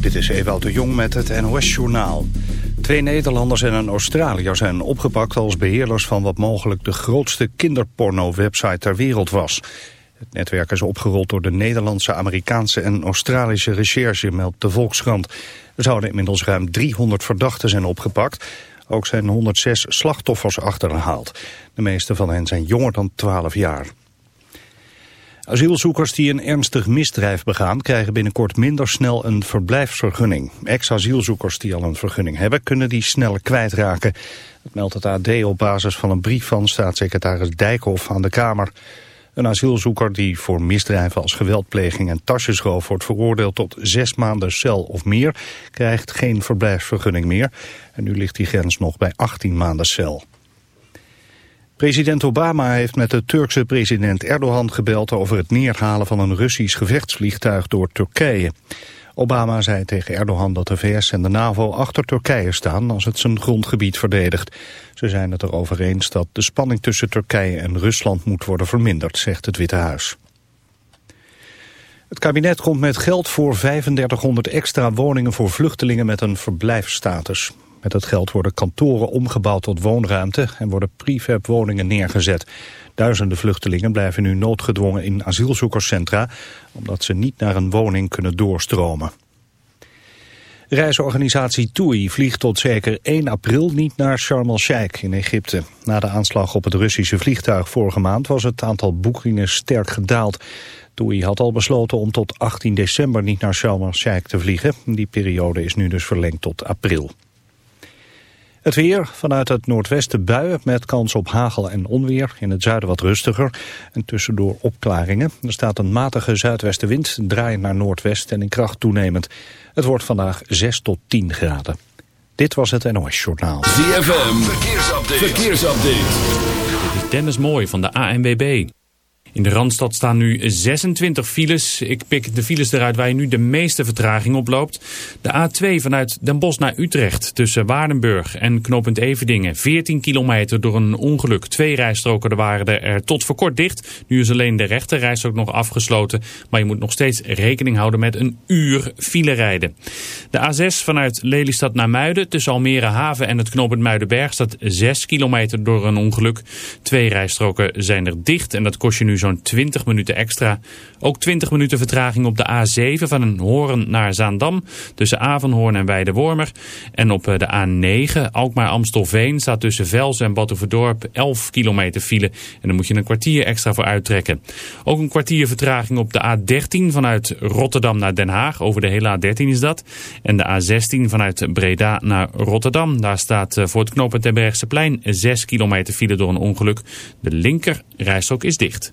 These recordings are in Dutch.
Dit is Ewout de Jong met het NOS-journaal. Twee Nederlanders en een Australiër zijn opgepakt als beheerders van wat mogelijk de grootste kinderporno-website ter wereld was. Het netwerk is opgerold door de Nederlandse, Amerikaanse en Australische recherche, meldt de Volkskrant. Er zouden inmiddels ruim 300 verdachten zijn opgepakt. Ook zijn 106 slachtoffers achterhaald. De meeste van hen zijn jonger dan 12 jaar. Asielzoekers die een ernstig misdrijf begaan krijgen binnenkort minder snel een verblijfsvergunning. Ex-asielzoekers die al een vergunning hebben kunnen die sneller kwijtraken. Dat meldt het AD op basis van een brief van staatssecretaris Dijkhoff aan de Kamer. Een asielzoeker die voor misdrijven als geweldpleging en tasjesroof wordt veroordeeld tot zes maanden cel of meer, krijgt geen verblijfsvergunning meer. En nu ligt die grens nog bij 18 maanden cel. President Obama heeft met de Turkse president Erdogan gebeld over het neerhalen van een Russisch gevechtsvliegtuig door Turkije. Obama zei tegen Erdogan dat de VS en de NAVO achter Turkije staan als het zijn grondgebied verdedigt. Ze zijn het erover eens dat de spanning tussen Turkije en Rusland moet worden verminderd, zegt het Witte Huis. Het kabinet komt met geld voor 3500 extra woningen voor vluchtelingen met een verblijfsstatus. Met het geld worden kantoren omgebouwd tot woonruimte en worden prefab woningen neergezet. Duizenden vluchtelingen blijven nu noodgedwongen in asielzoekerscentra, omdat ze niet naar een woning kunnen doorstromen. Reisorganisatie TUI vliegt tot zeker 1 april niet naar Sharm el-Sheikh in Egypte. Na de aanslag op het Russische vliegtuig vorige maand was het aantal boekingen sterk gedaald. TUI had al besloten om tot 18 december niet naar Sharm el-Sheikh te vliegen. Die periode is nu dus verlengd tot april. Het weer, vanuit het noordwesten buien met kans op hagel en onweer. In het zuiden wat rustiger en tussendoor opklaringen. Er staat een matige zuidwestenwind, draaiend naar noordwest en in kracht toenemend. Het wordt vandaag 6 tot 10 graden. Dit was het NOS Journaal. ZFM, verkeersupdate. verkeersupdate. Dit is Dennis Mooi van de ANWB. In de Randstad staan nu 26 files. Ik pik de files eruit waar je nu de meeste vertraging oploopt. De A2 vanuit Den Bosch naar Utrecht tussen Waardenburg en knooppunt Everdingen. 14 kilometer door een ongeluk. Twee rijstroken waren er tot voor kort dicht. Nu is alleen de rechte rijstrook nog afgesloten. Maar je moet nog steeds rekening houden met een uur file rijden. De A6 vanuit Lelystad naar Muiden tussen Almere Haven en het knooppunt Muidenberg staat 6 kilometer door een ongeluk. Twee rijstroken zijn er dicht en dat kost je nu zo'n 20 minuten extra. Ook 20 minuten vertraging op de A7 van een Hoorn naar Zaandam. Tussen Avanhoorn en Weidewormer. En op eh, de A9 Alkmaar-Amstelveen staat tussen Vels en Batuverdorp 11 kilometer file. En dan moet je een kwartier extra voor uittrekken. Ook een kwartier vertraging op de A13 vanuit Rotterdam naar Den Haag. Over de hele A13 is dat. En de A16 vanuit Breda naar Rotterdam. Daar staat eh, voor het knooppunt plein 6 kilometer file door een ongeluk. De linker rijstrook is dicht.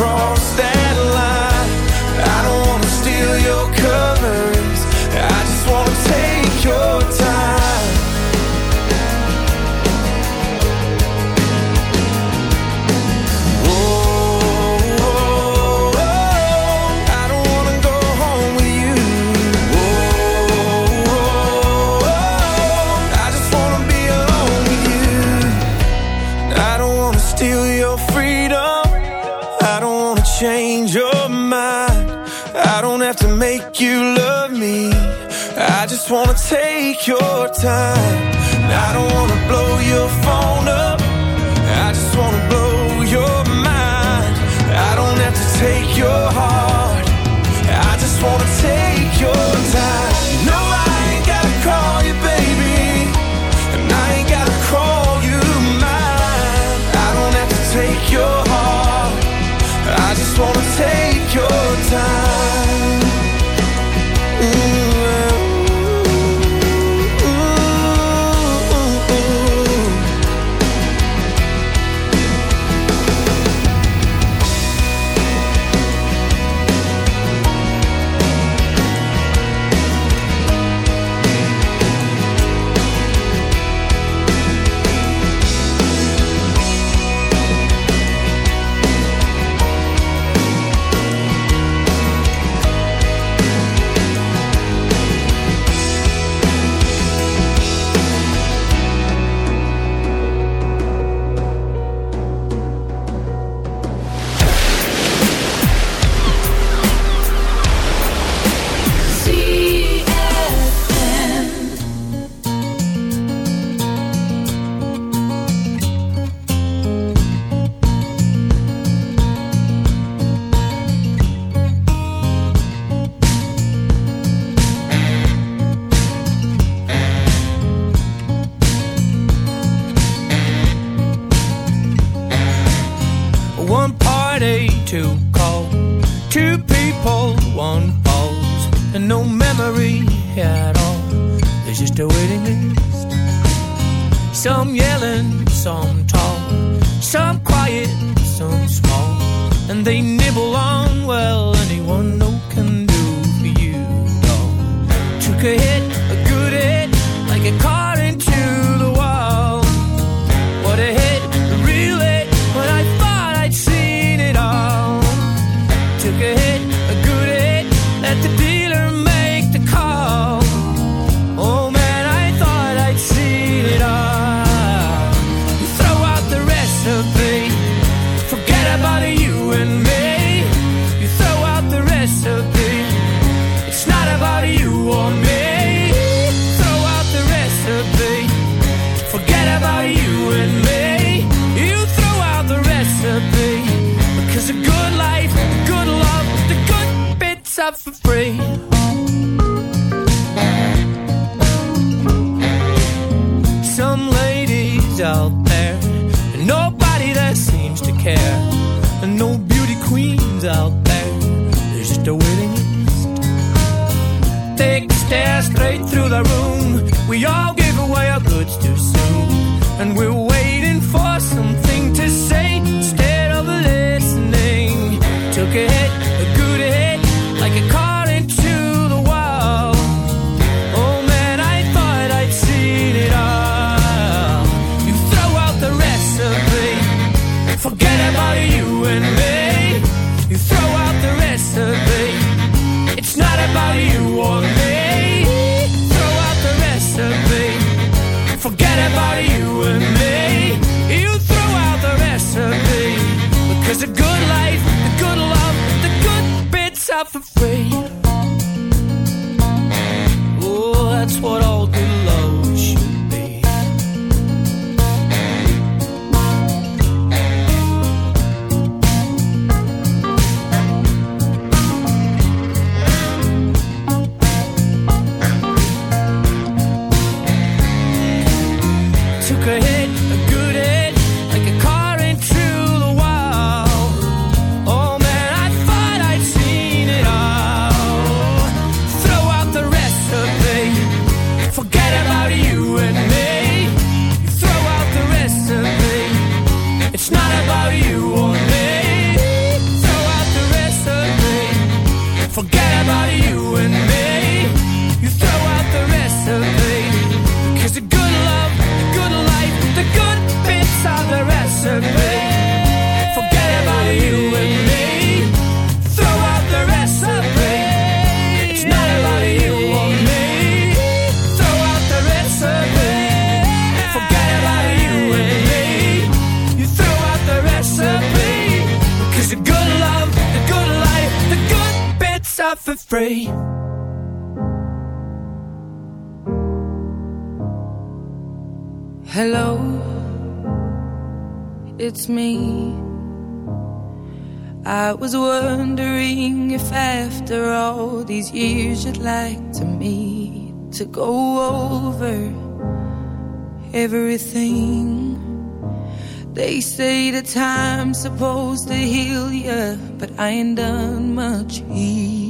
cross that line. I don't wanna steal your colors. Your time. I don't wanna for free. for free. Hello, it's me. I was wondering if after all these years you'd like to meet to go over everything. They say the time's supposed to heal you, but I ain't done much healing.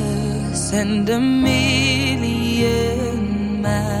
send a million miles.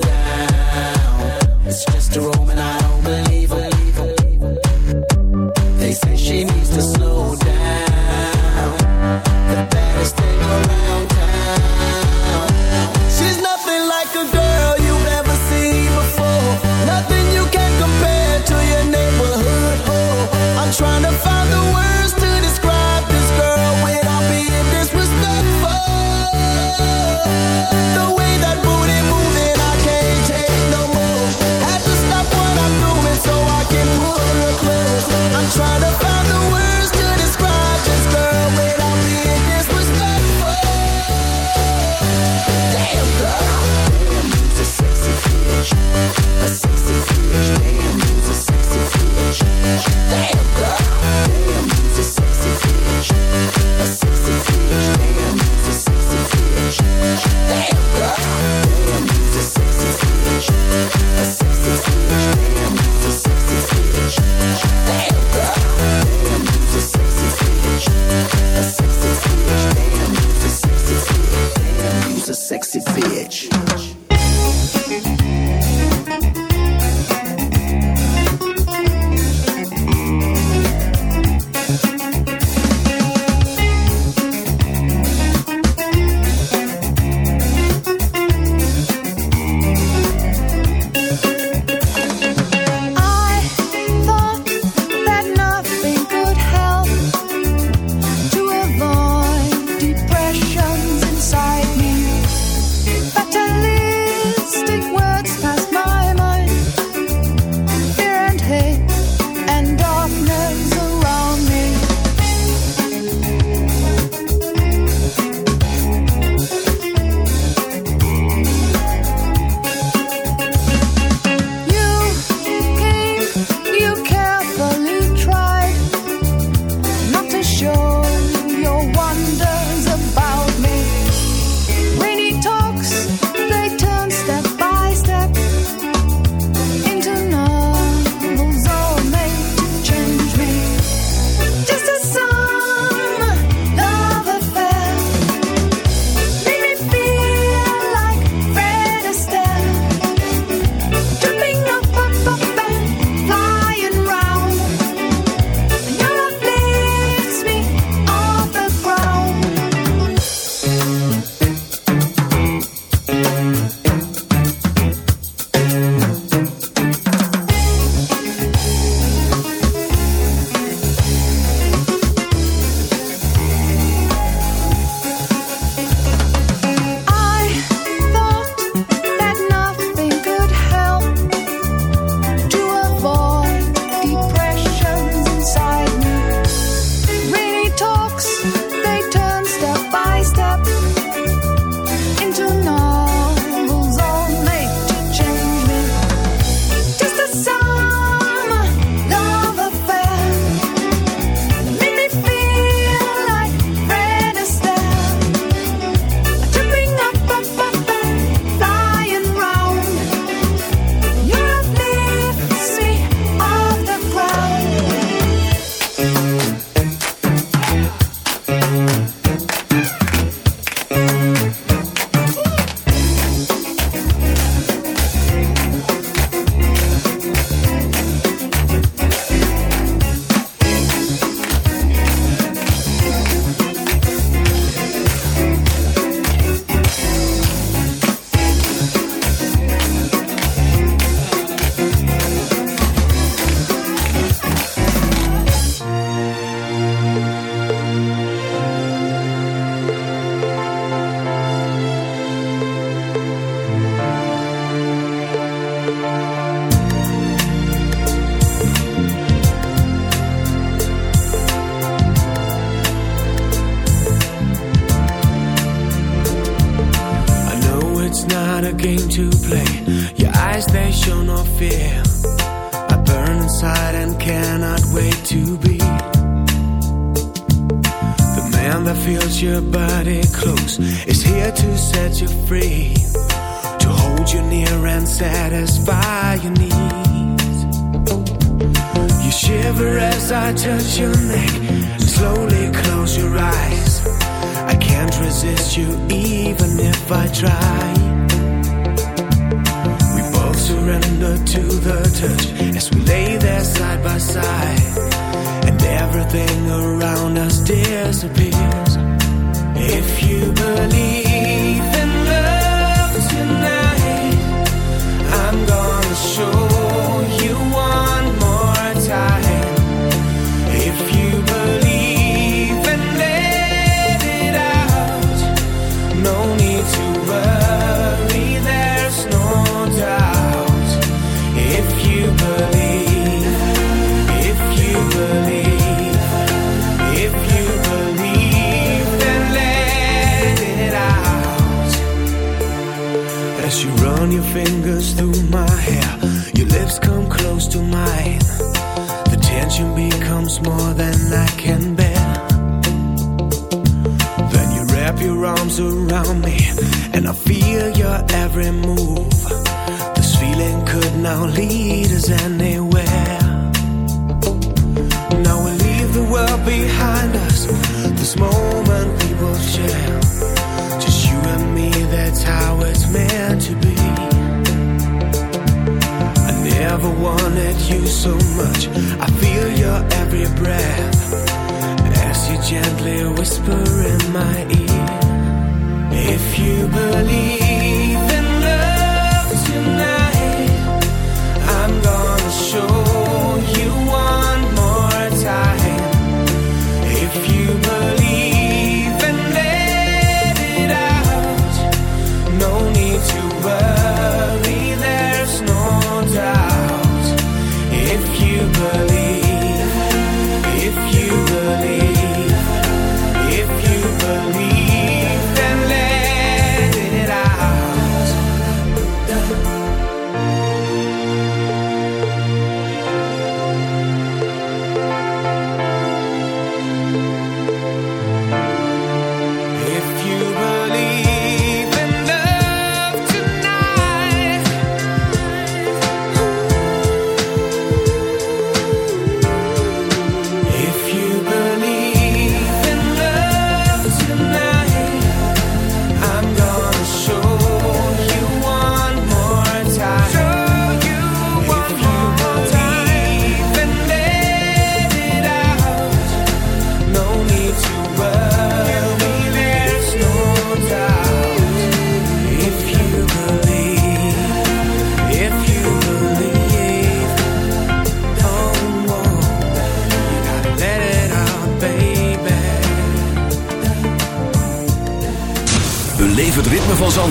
down. It's just a room and I don't believe.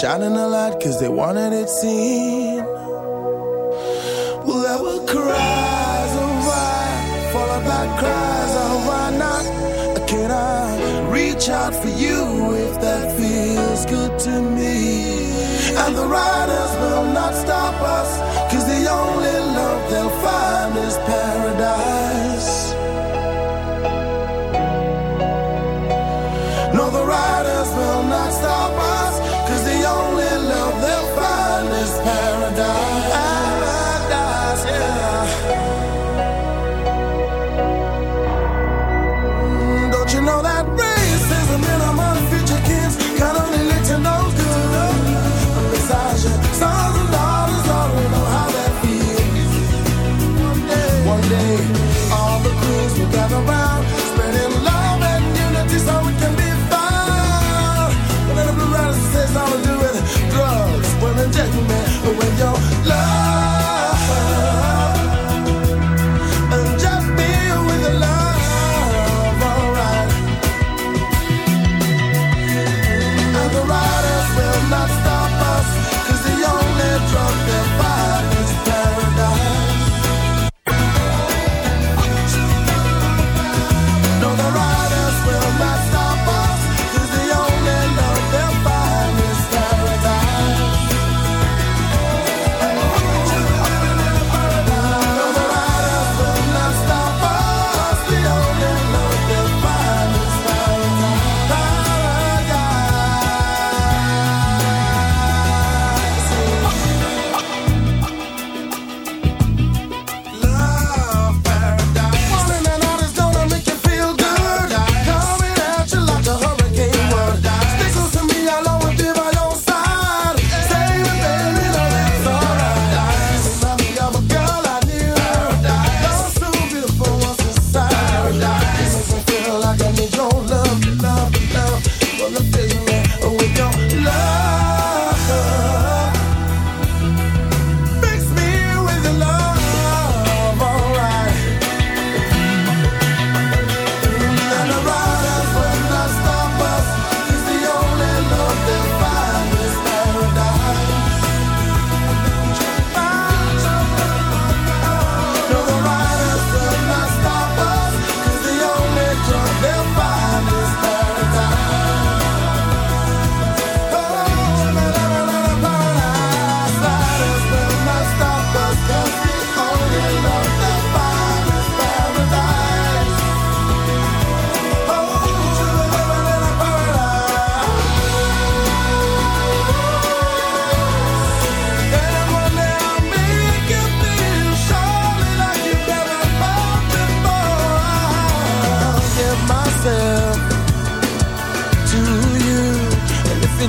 Shining a light cause they wanted it seen. Will ever cries of why, followed by cries of why not? Can I reach out for you if that feels good to me? And the riders.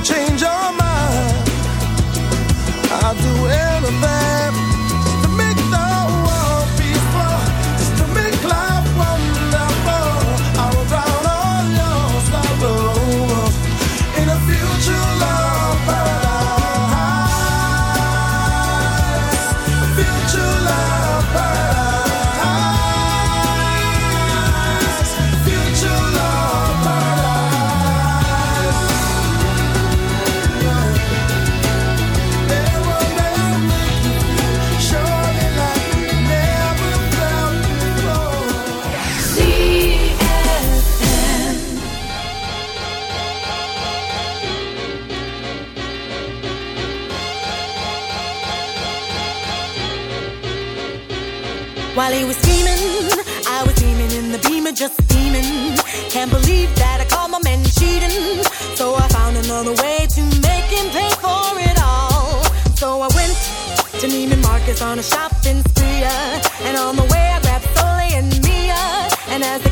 change found a way to make him pay for it all. So I went to Neiman Marcus on a shopping spree, uh, and on the way I grabbed Soleil and Mia, and as the